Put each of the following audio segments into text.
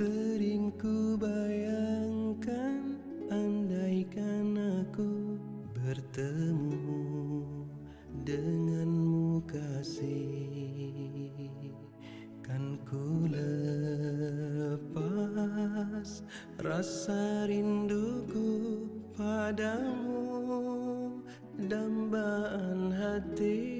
Sering ku bayangkan Andaikan aku bertemu Denganmu kasih Kan ku lepas Rasa rinduku padamu Dambaan hati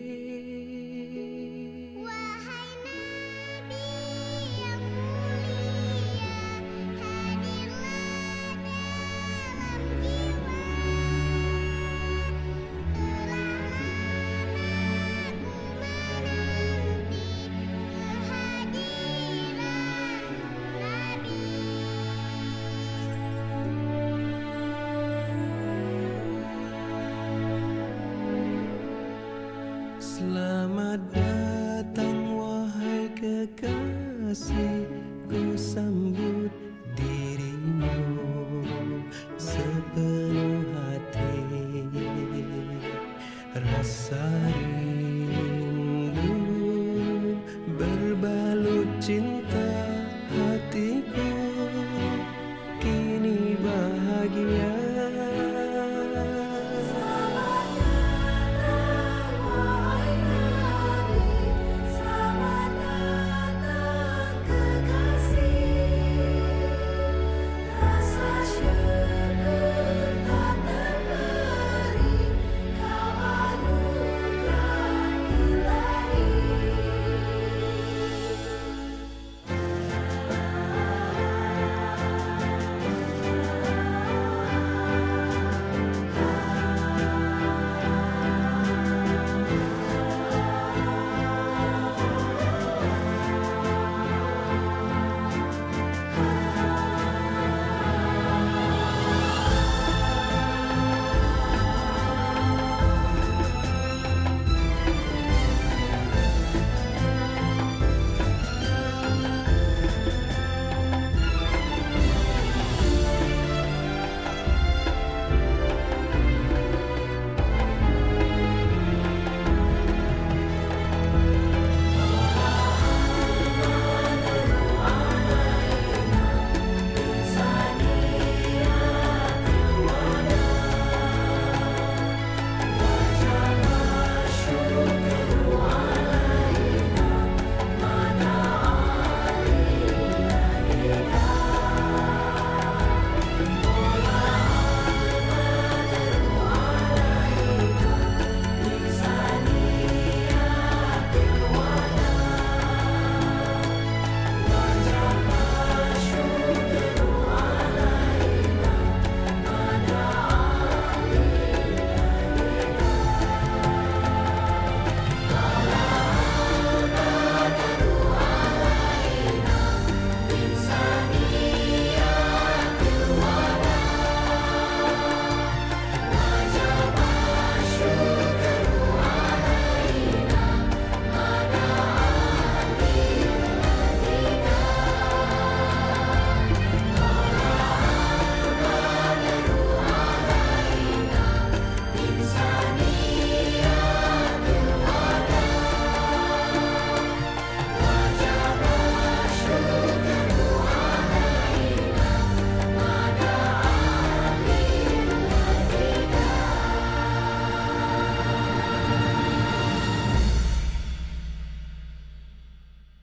kekasih Ku sambut dirimu sepenuh hati. Rasa